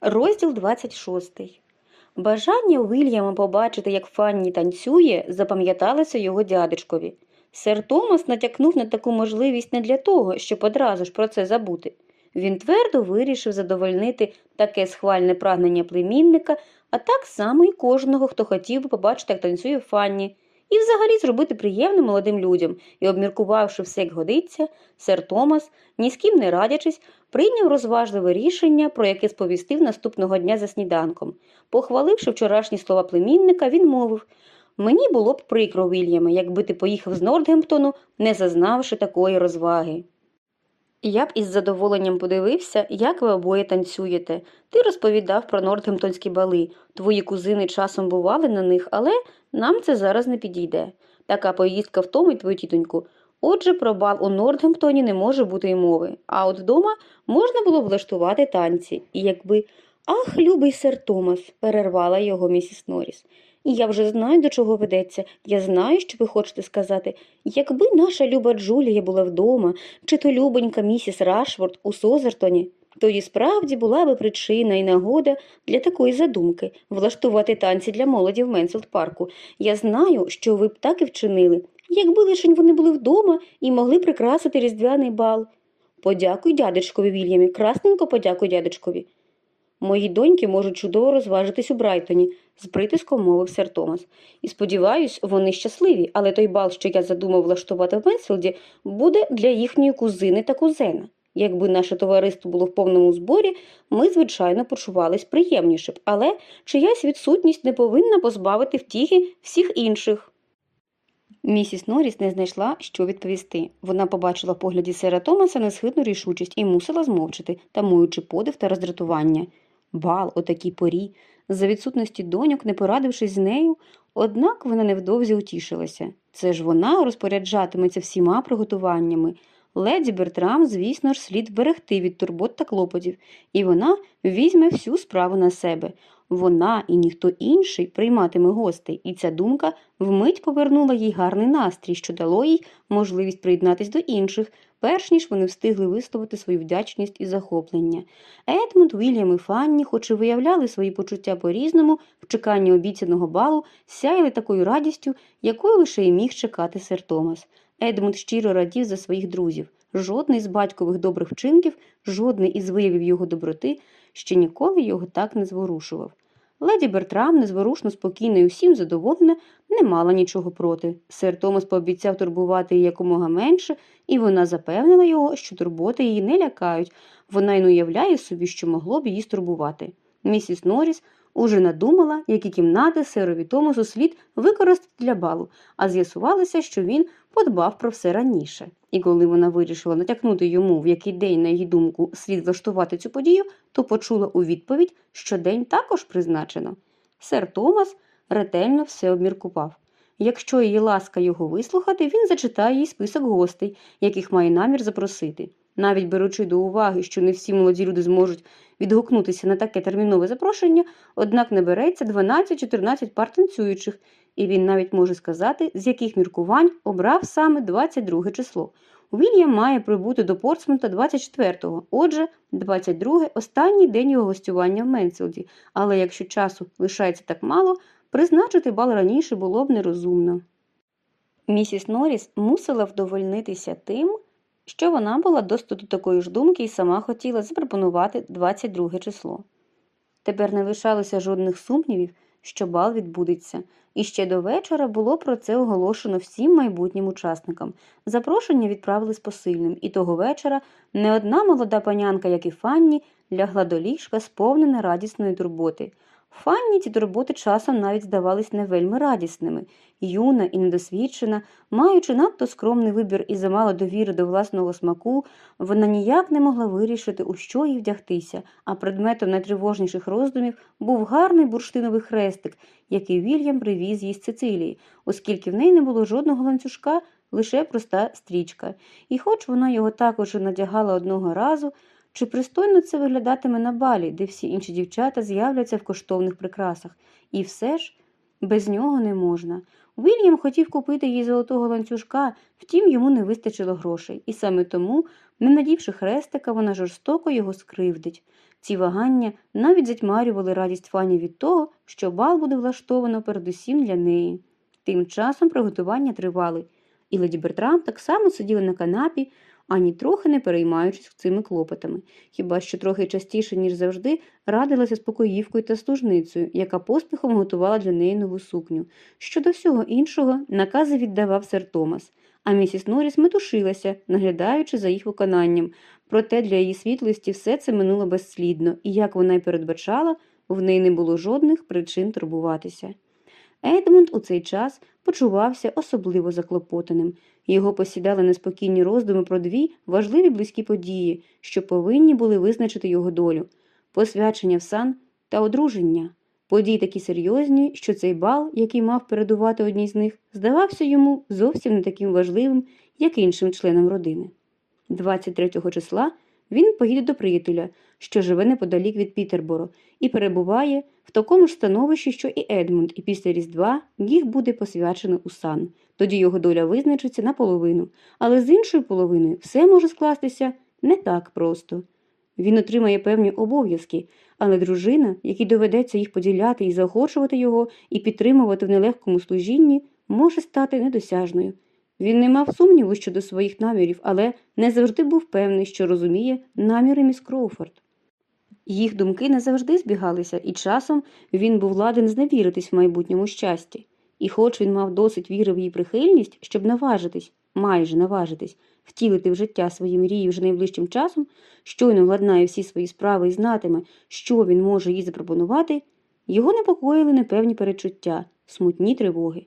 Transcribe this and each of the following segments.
Розділ 26. Бажання Вільяма побачити, як Фанні танцює, запам'яталося його дядечкові. Сер Томас натякнув на таку можливість не для того, щоб одразу ж про це забути. Він твердо вирішив задовольнити таке схвальне прагнення племінника, а так само й кожного, хто хотів би побачити, як танцює Фанні, і взагалі зробити приємним молодим людям, і, обміркувавши все, як годиться, сер Томас, ні з ким не радячись, прийняв розважливе рішення, про яке сповістив наступного дня за сніданком. Похваливши вчорашні слова племінника, він мовив Мені було б прикро, Вільяме, якби ти поїхав з Нордгемптону, не зазнавши такої розваги. Я б із задоволенням подивився, як ви обоє танцюєте. Ти розповідав про Нортгемптонські бали. Твої кузини часом бували на них, але нам це зараз не підійде. Така поїздка втомить твою тітоньку. Отже, про бал у Нортгемптоні не може бути й мови, а от вдома можна було влаштувати танці. І якби Ах, любий сер Томас, перервала його місіс Норріс. Я вже знаю, до чого ведете. Я знаю, що ви хочете сказати. Якби наша люба Джулія була вдома, чи то любонька місіс Рашворт у Созертоні, тоді справді була би причина і нагода для такої задумки влаштувати танці для молоді в Менсфілд-парку. Я знаю, що ви б так і вчинили, якби лишень вони були вдома і могли прикрасити різдвяний бал. Подякуй дядечкові Вільямі, красненько подякуй дядечкові. Мої доньки можуть чудово розважитись у Брайтоні, з притиском мовив сер Томас. І сподіваюсь, вони щасливі, але той бал, що я задумав влаштувати в Менсфілді, буде для їхньої кузини та кузена. Якби наше товариство було в повному зборі, ми, звичайно, почувались приємніше б, але чиясь відсутність не повинна позбавити втіхи всіх інших. Місіс Норріс не знайшла, що відповісти. Вона побачила в погляді сера Томаса несхитну рішучість і мусила змовчати, тамуючи подив та роздратування. Бал о такій порі, за відсутності доньок, не порадившись з нею, однак вона невдовзі утішилася. Це ж вона розпоряджатиметься всіма приготуваннями. Леді Бертрам, звісно ж, слід берегти від турбот та клопотів, і вона візьме всю справу на себе. Вона і ніхто інший прийматиме гостей, і ця думка вмить повернула їй гарний настрій, що дало їй можливість приєднатись до інших, перш ніж вони встигли висловити свою вдячність і захоплення. Едмунд, Вільям і Фанні, хоч і виявляли свої почуття по-різному, в чеканні обіцяного балу, сяяли такою радістю, якою лише й міг чекати сер Томас. Едмунд щиро радів за своїх друзів. Жодний з батькових добрих вчинків, жодний із виявів його доброти ще ніколи його так не зворушував. Леді Бертрам, незворушно спокійна і усім задоволена, не мала нічого проти. Сер Томас пообіцяв турбувати її якомога менше, і вона запевнила його, що турботи її не лякають, вона й не уявляє собі, що могло б її стурбувати. Місіс Норріс уже надумала, які кімнати сирові Томасу слід використати для балу, а з'ясувалося, що він подбав про все раніше. І коли вона вирішила натякнути йому, в який день, на її думку, слід влаштувати цю подію, то почула у відповідь, що день також призначено. Сер Томас ретельно все обміркував. Якщо її ласка його вислухати, він зачитає їй список гостей, яких має намір запросити. Навіть беручи до уваги, що не всі молоді люди зможуть відгукнутися на таке термінове запрошення, однак не береться 12-14 пар танцюючих, і він навіть може сказати, з яких міркувань обрав саме 22 число. Вільям має прибути до Портсмута 24-го, отже, 22 – останній день його гостювання в Менсфілді, але якщо часу лишається так мало, призначити бал раніше було б нерозумно. Місіс Норріс мусила вдовольнитися тим, що вона була досить до такої ж думки і сама хотіла запропонувати 22 число. Тепер не лишалося жодних сумнівів, що бал відбудеться, і ще до вечора було про це оголошено всім майбутнім учасникам. Запрошення відправили з посильним, і того вечора не одна молода панянка, як і Фанні, лягла до ліжка, сповнена радісної турботи. Фанні ці турботи часом навіть здавались не вельми радісними. Юна і недосвідчена, маючи надто скромний вибір і замало довіри до власного смаку, вона ніяк не могла вирішити, у що їй вдягтися, а предметом найтривожніших роздумів був гарний бурштиновий хрестик, який Вільям привіз їй з Сицилії, оскільки в неї не було жодного ланцюжка, лише проста стрічка. І хоч вона його також надягала одного разу, чи пристойно це виглядатиме на балі, де всі інші дівчата з'являться в коштовних прикрасах, і все ж без нього не можна. Вільям хотів купити їй золотого ланцюжка, втім йому не вистачило грошей, і саме тому, не надівши хрестика, вона жорстоко його скривдить. Ці вагання навіть затьмарювали радість Фані від того, що бал буде влаштовано передусім для неї. Тим часом приготування тривали, і леді Бертрам так само сиділа на канапі, ані трохи не переймаючись цими клопотами, хіба що трохи частіше, ніж завжди, радилася з покоївкою та служницею, яка поспіхом готувала для неї нову сукню. Щодо всього іншого, накази віддавав сер Томас, а місіс Норріс метушилася, наглядаючи за їх виконанням. Проте для її світлості все це минуло безслідно, і, як вона й передбачала, в неї не було жодних причин турбуватися. Едмунд у цей час почувався особливо заклопотаним. Його посідали неспокійні роздуми про дві важливі близькі події, що повинні були визначити його долю посвячення в сан та одруження. Події такі серйозні, що цей бал, який мав передувати одній з них, здавався йому зовсім не таким важливим, як іншим членам родини. 23 числа він поїде до приятеля, що живе неподалік від Пітерборо, і перебуває в такому ж становищі, що і Едмунд, і після Різдва їх буде посвячено у сан. Тоді його доля визначиться наполовину, але з іншою половиною все може скластися не так просто. Він отримає певні обов'язки, але дружина, якій доведеться їх поділяти і заохочувати його, і підтримувати в нелегкому служінні, може стати недосяжною. Він не мав сумніву щодо своїх намірів, але не завжди був певний, що розуміє наміри міс Кроуфорд. Їх думки не завжди збігалися, і часом він був ладен зневіритись в майбутньому щасті. І хоч він мав досить віри в її прихильність, щоб наважитись, майже наважитись, втілити в життя свої мрії вже найближчим часом, щойно владнає всі свої справи і знатиме, що він може їй запропонувати, його непокоїли непевні перечуття, смутні тривоги.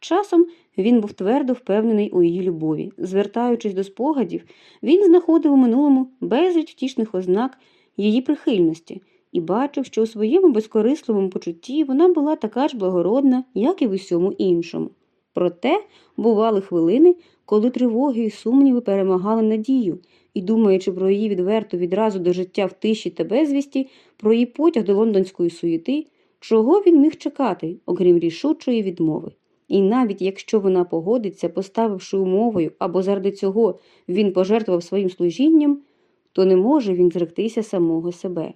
Часом він був твердо впевнений у її любові. Звертаючись до спогадів, він знаходив у минулому безліч втішних ознак її прихильності і бачив, що у своєму безкорисливому почутті вона була така ж благородна, як і в усьому іншому. Проте бували хвилини, коли тривоги і сумніви перемагали надію, і, думаючи про її відверту відразу до життя в тиші та безвісті, про її потяг до лондонської суєти, чого він міг чекати, окрім рішучої відмови. І навіть якщо вона погодиться, поставивши умовою або заради цього він пожертвував своїм служінням, то не може він зректися самого себе.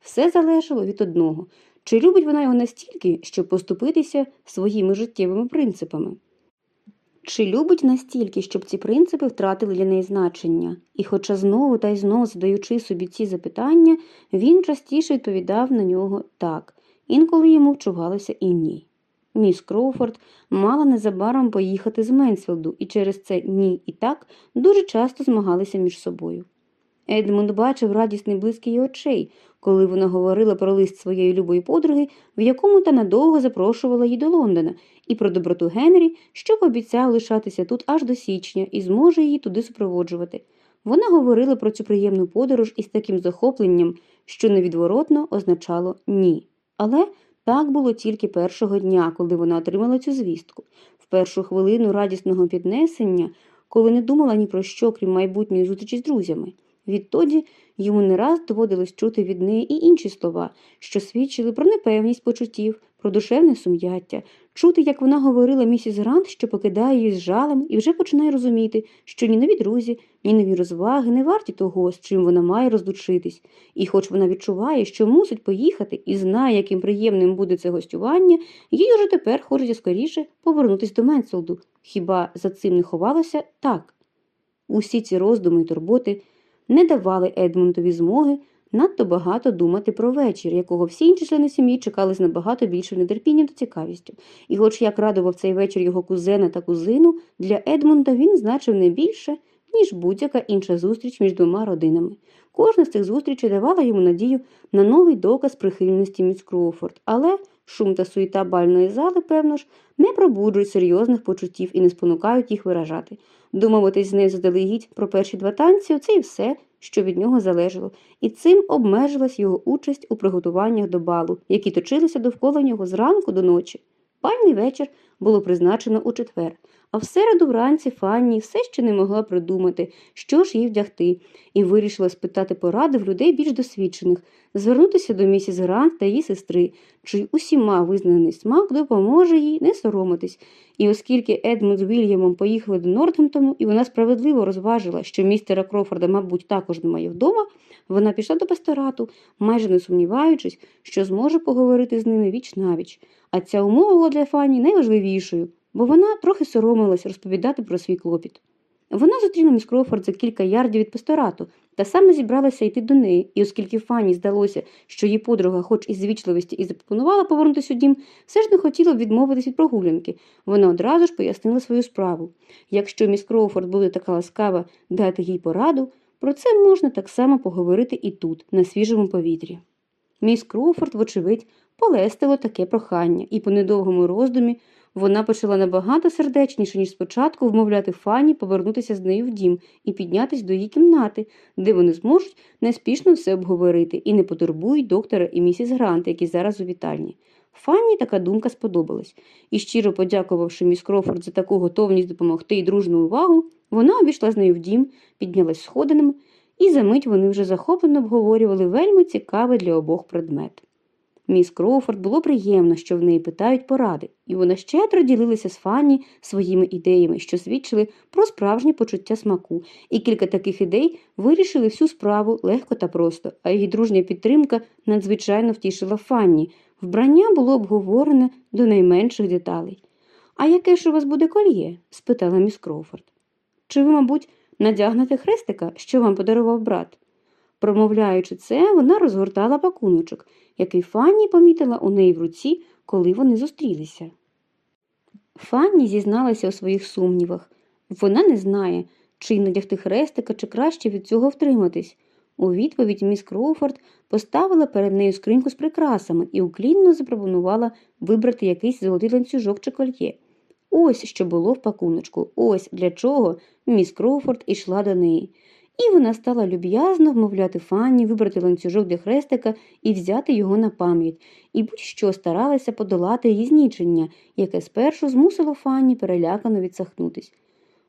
Все залежало від одного чи любить вона його настільки, щоб поступитися своїми життєвими принципами. Чи любить настільки, щоб ці принципи втратили для неї значення, і, хоча знову та й знову задаючи собі ці запитання, він частіше відповідав на нього так, інколи йому вчувалося і ні. Міс Кроуфорд мала незабаром поїхати з Менсфілду, і через це ні і так дуже часто змагалися між собою. Едмунд бачив радісний блиск її очей, коли вона говорила про лист своєї любої подруги, в якому та надовго запрошувала її до Лондона, і про доброту Генрі, що пообіцяв лишатися тут аж до січня і зможе її туди супроводжувати. Вона говорила про цю приємну подорож із таким захопленням, що невідворотно означало ні. Але так було тільки першого дня, коли вона отримала цю звістку. В першу хвилину радісного піднесення, коли не думала ні про що, крім майбутньої зустрічі з друзями. Відтоді йому не раз доводилось чути від неї і інші слова, що свідчили про непевність почуттів, про душевне сум'яття, чути, як вона говорила місіс Грант, що покидає її з жалем, і вже починає розуміти, що ні нові друзі, ні нові розваги не варті того, з чим вона має розлучитись. І хоч вона відчуває, що мусить поїхати, і знає, яким приємним буде це гостювання, їй уже тепер хочеться скоріше повернутись до Менселду. Хіба за цим не ховалося так? Усі ці роздуми й турботи не давали Едмунтові змоги надто багато думати про вечір, якого всі інші члени сім'ї чекали з набагато більшим нетерпінням та цікавістю. І, хоч як радував цей вечір його кузена та кузину, для Едмунда він значив не більше, ніж будь-яка інша зустріч між двома родинами. Кожна з цих зустрічей давала йому надію на новий доказ прихильності міс Кроуфорд, але шум та суєта бальної зали, певно ж, не пробуджують серйозних почуттів і не спонукають їх виражати. Домовитись з нею заздалегідь про перші два танці це і все, що від нього залежало, і цим обмежилась його участь у приготуваннях до балу, які точилися довкола нього зранку до ночі. Пальний вечір було призначено у четвер, а в середу вранці Фанні все ще не могла придумати, що ж їй вдягти, і вирішила спитати поради в людей більш досвідчених, звернутися до місіс Грант та її сестри, чий усіма визнаний смак допоможе їй не соромитись. І оскільки Едмунд з Вільямом поїхали до Нортгемптону, і вона справедливо розважила, що містера Крофорда, мабуть, також немає вдома, вона пішла до пасторату, майже не сумніваючись, що зможе поговорити з ними віч навіч. А ця умова була для Фанні найважливішою, бо вона трохи соромилась розповідати про свій клопіт. Вона зустріла міс Крофорд за кілька ярдів від пасторату та саме зібралася йти до неї, і оскільки Фанні здалося, що її подруга, хоч із звічливості, і запропонувала повернутися у дім, все ж не хотіла відмовитись від прогулянки. Вона одразу ж пояснила свою справу. Якщо міс Кроуфорд буде така ласкава дати їй пораду, про це можна так само поговорити і тут, на свіжому повітрі. Міс Кроуфорд, вочевидь, полестило таке прохання, і по недовгому роздумі вона почала набагато сердечніше, ніж спочатку вмовляти Фанні повернутися з нею в дім і піднятись до її кімнати, де вони зможуть неспішно все обговорити і не потурбують доктора і місіс Грант, які зараз у вітальні. Фанні така думка сподобалась, і, щиро подякувавши міс Крофорд за таку готовність допомогти і дружну увагу, вона обійшла з нею в дім, піднялась сходинами, і за мить вони вже захоплено обговорювали вельми цікавий для обох предмет. Міс Кроуфорд було приємно, що в неї питають поради, і вона щедро ділилася з Фанні своїми ідеями, що свідчили про справжнє почуття смаку, і кілька таких ідей вирішили всю справу легко та просто, а її дружня підтримка надзвичайно втішила Фанні. Вбрання було обговорене до найменших деталей. А яке ж у вас буде кольє? спитала міс Кроуфорд. Чи ви, мабуть, надягнете хрестика, що вам подарував брат? Промовляючи це, вона розгортала пакуночок, який Фанні помітила у неї в руці, коли вони зустрілися. Фанні зізналася у своїх сумнівах. Вона не знає, чи надягти хрестика, чи краще від цього втриматись. У відповідь міс Кроуфорд поставила перед нею скриньку з прикрасами і уклінно запропонувала вибрати якийсь золотий ланцюжок чи кольє. Ось що було в пакуночку, ось для чого міс Кроуфорд ішла до неї. І вона стала люб'язно вмовляти Фанні вибрати ланцюжок для хрестика і взяти його на пам'ять, і будь-що старалася подолати її знічення, яке спершу змусило Фанні перелякано відсахнутись.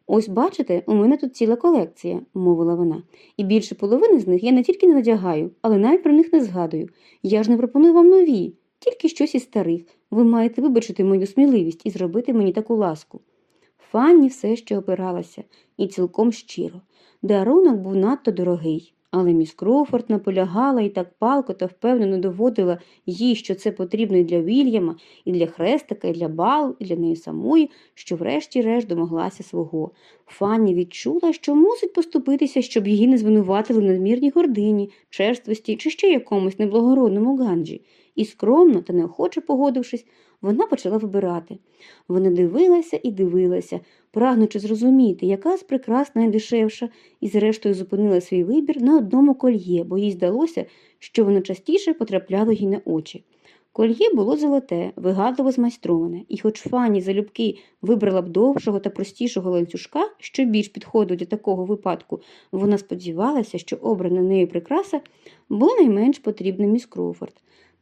Ось бачите, у мене тут ціла колекція, мовила вона, і більше половини з них я не тільки не надягаю, але навіть про них не згадую. Я ж не пропоную вам нові, тільки щось із старих. Ви маєте вибачити мою сміливість і зробити мені таку ласку. Фанні все ще опиралася, і цілком щиро. Дарунок був надто дорогий, але міс Кроуфорд наполягала і так палко та впевнено доводила їй, що це потрібно і для Вільяма, і для хрестика, і для бал, і для неї самої, що врешті-решт домоглася свого. Фанні відчула, що мусить поступитися, щоб її не звинуватили в надмірній гордині, черствості чи ще якомусь неблагородному ганджі. І скромно та неохоче погодившись, вона почала вибирати. Вона дивилася і дивилася, прагнучи зрозуміти, яка з прикрас найдешевша, і зрештою зупинила свій вибір на одному кольє, бо їй здалося, що воно частіше потрапляло їй на очі. Кольє було золоте, вигадливо змайстроване, і хоч Фанні залюбки вибрала б довшого та простішого ланцюжка, що більш підходить до такого випадку, вона сподівалася, що обрана нею прикраса була найменш потрібна міс Кроуфорд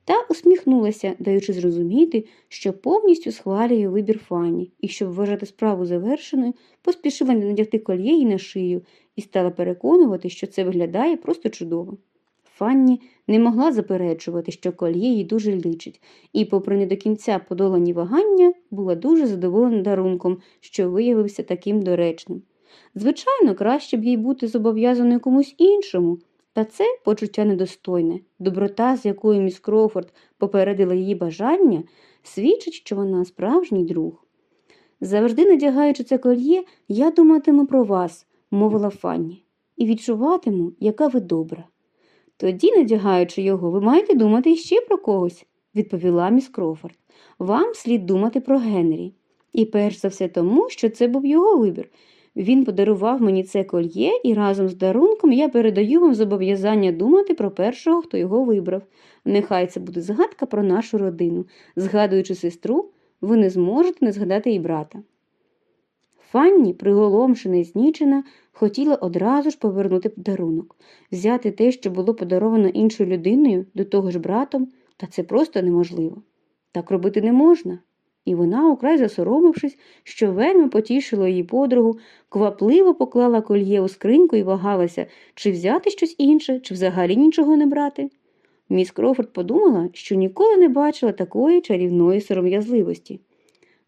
та усміхнулася, даючи зрозуміти, що повністю схвалює вибір Фанні, і, щоб вважати справу завершеною, поспішила надягти кольє їй на шию і стала переконувати, що це виглядає просто чудово. Фанні не могла заперечувати, що кольє їй дуже личить, і, попри не до кінця подолані вагання, була дуже задоволена дарунком, що виявився таким доречним. Звичайно, краще б їй бути зобов'язаною комусь іншому. Та це почуття недостойне, доброта, з якою міс Кроуфорд попередила її бажання, свідчить, що вона справжній друг. Завжди надягаючи це кольє, я думатиму про вас, мовила Фанні, і відчуватиму, яка ви добра. Тоді, надягаючи його, ви маєте думати ще про когось, відповіла міс Кроуфорд. Вам слід думати про Генрі. І перш за все тому, що це був його вибір. Він подарував мені це кольє, і разом з дарунком я передаю вам зобов'язання думати про першого, хто його вибрав. Нехай це буде згадка про нашу родину. Згадуючи сестру, ви не зможете не згадати і брата. Фанні, приголомшена і знічена, хотіла одразу ж повернути подарунок, взяти те, що було подаровано іншою людиною, до того ж братом, та це просто неможливо. Так робити не можна. І вона, украй засоромившись, що вельми потішило її подругу, квапливо поклала кольє у скриньку і вагалася, чи взяти щось інше, чи взагалі нічого не брати. Міс Крофорд подумала, що ніколи не бачила такої чарівної сором'язливості.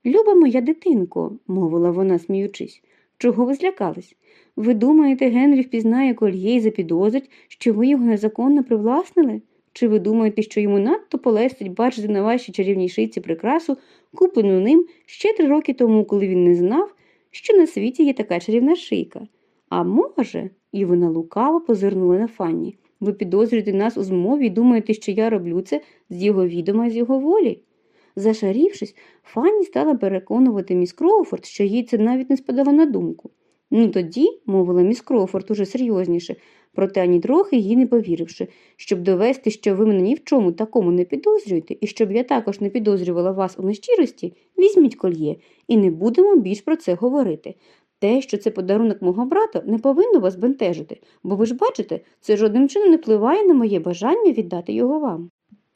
Люба моя дитинко, мовила вона, сміючись, чого ви злякались? Ви думаєте, Генрі впізнає кольє і запідозрить, що ви його незаконно привласнили? Чи ви думаєте, що йому надто полестить бачити на вашій чарівній шиці прикрасу, куплену ним ще три роки тому, коли він не знав, що на світі є така чарівна шийка? А може, і вона лукаво позирнула на Фанні. Ви підозрюєте нас у змові і думаєте, що я роблю це з його відома, з його волі? Зашарівшись, Фанні стала переконувати міс Кроуфорд, що їй це навіть не спадало на думку. Ну тоді, мовила міс Кроуфорд уже серйозніше, проте ані трохи їй не повіривши, щоб довести, що ви мене ні в чому такому не підозрюєте, і щоб я також не підозрювала вас у нещирості, візьміть кольє, і не будемо більш про це говорити. Те, що це подарунок мого брата, не повинно вас бентежити, бо ви ж бачите, це жодним чином не впливає на моє бажання віддати його вам.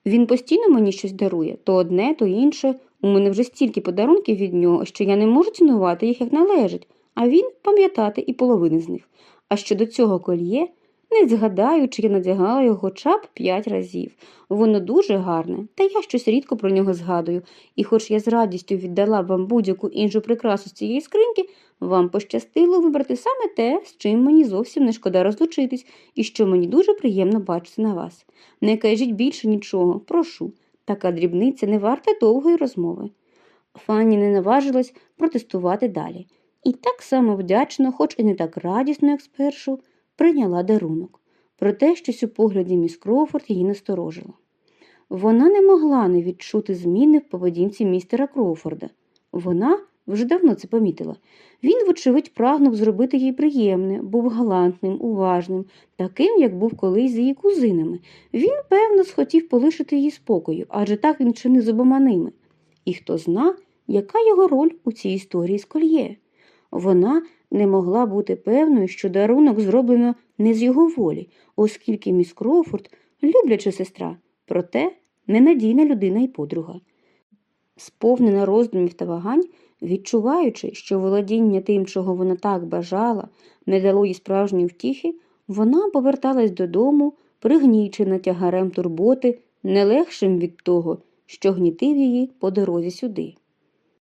Він постійно мені щось дарує, то одне, то інше. У мене вже стільки подарунків від нього, що я не можу цінувати їх як належить, а він пам'ятати і половини з них. А щодо цього кольє, не згадаю, чи я надягала його хоча б п'ять разів. Воно дуже гарне, та я щось рідко про нього згадую, і хоч я з радістю віддала вам будь-яку іншу прикрасу з цієї скриньки, вам пощастило вибрати саме те, з чим мені зовсім не шкода розлучитись, і що мені дуже приємно бачити на вас. Не кажіть більше нічого, прошу. Така дрібниця не варта довгої розмови. Фанні не наважилась протестувати далі. І так само вдячно, хоч і не так радісно, як спершу, прийняла дарунок. Проте щось у погляді міс Кроуфорд її насторожило. Вона не могла не відчути зміни в поведінці містера Кроуфорда. Вона вже давно це помітила. Він, вочевидь, прагнув зробити їй приємне, був галантним, уважним, таким, як був колись з її кузинами. Він, певно, схотів полишити її спокою, адже так він чинив з обома ними. І хто зна, яка його роль у цій історії з кольє. Вона не могла бути певною, що дарунок зроблено не з його волі, оскільки міс Кроуфорд любляча сестра, проте ненадійна людина і подруга. Сповнена роздумів та вагань, відчуваючи, що володіння тим, чого вона так бажала, не дало їй справжньої втіхи, вона поверталась додому, пригнічена тягарем турботи, не легшим від того, що гнітив її по дорозі сюди.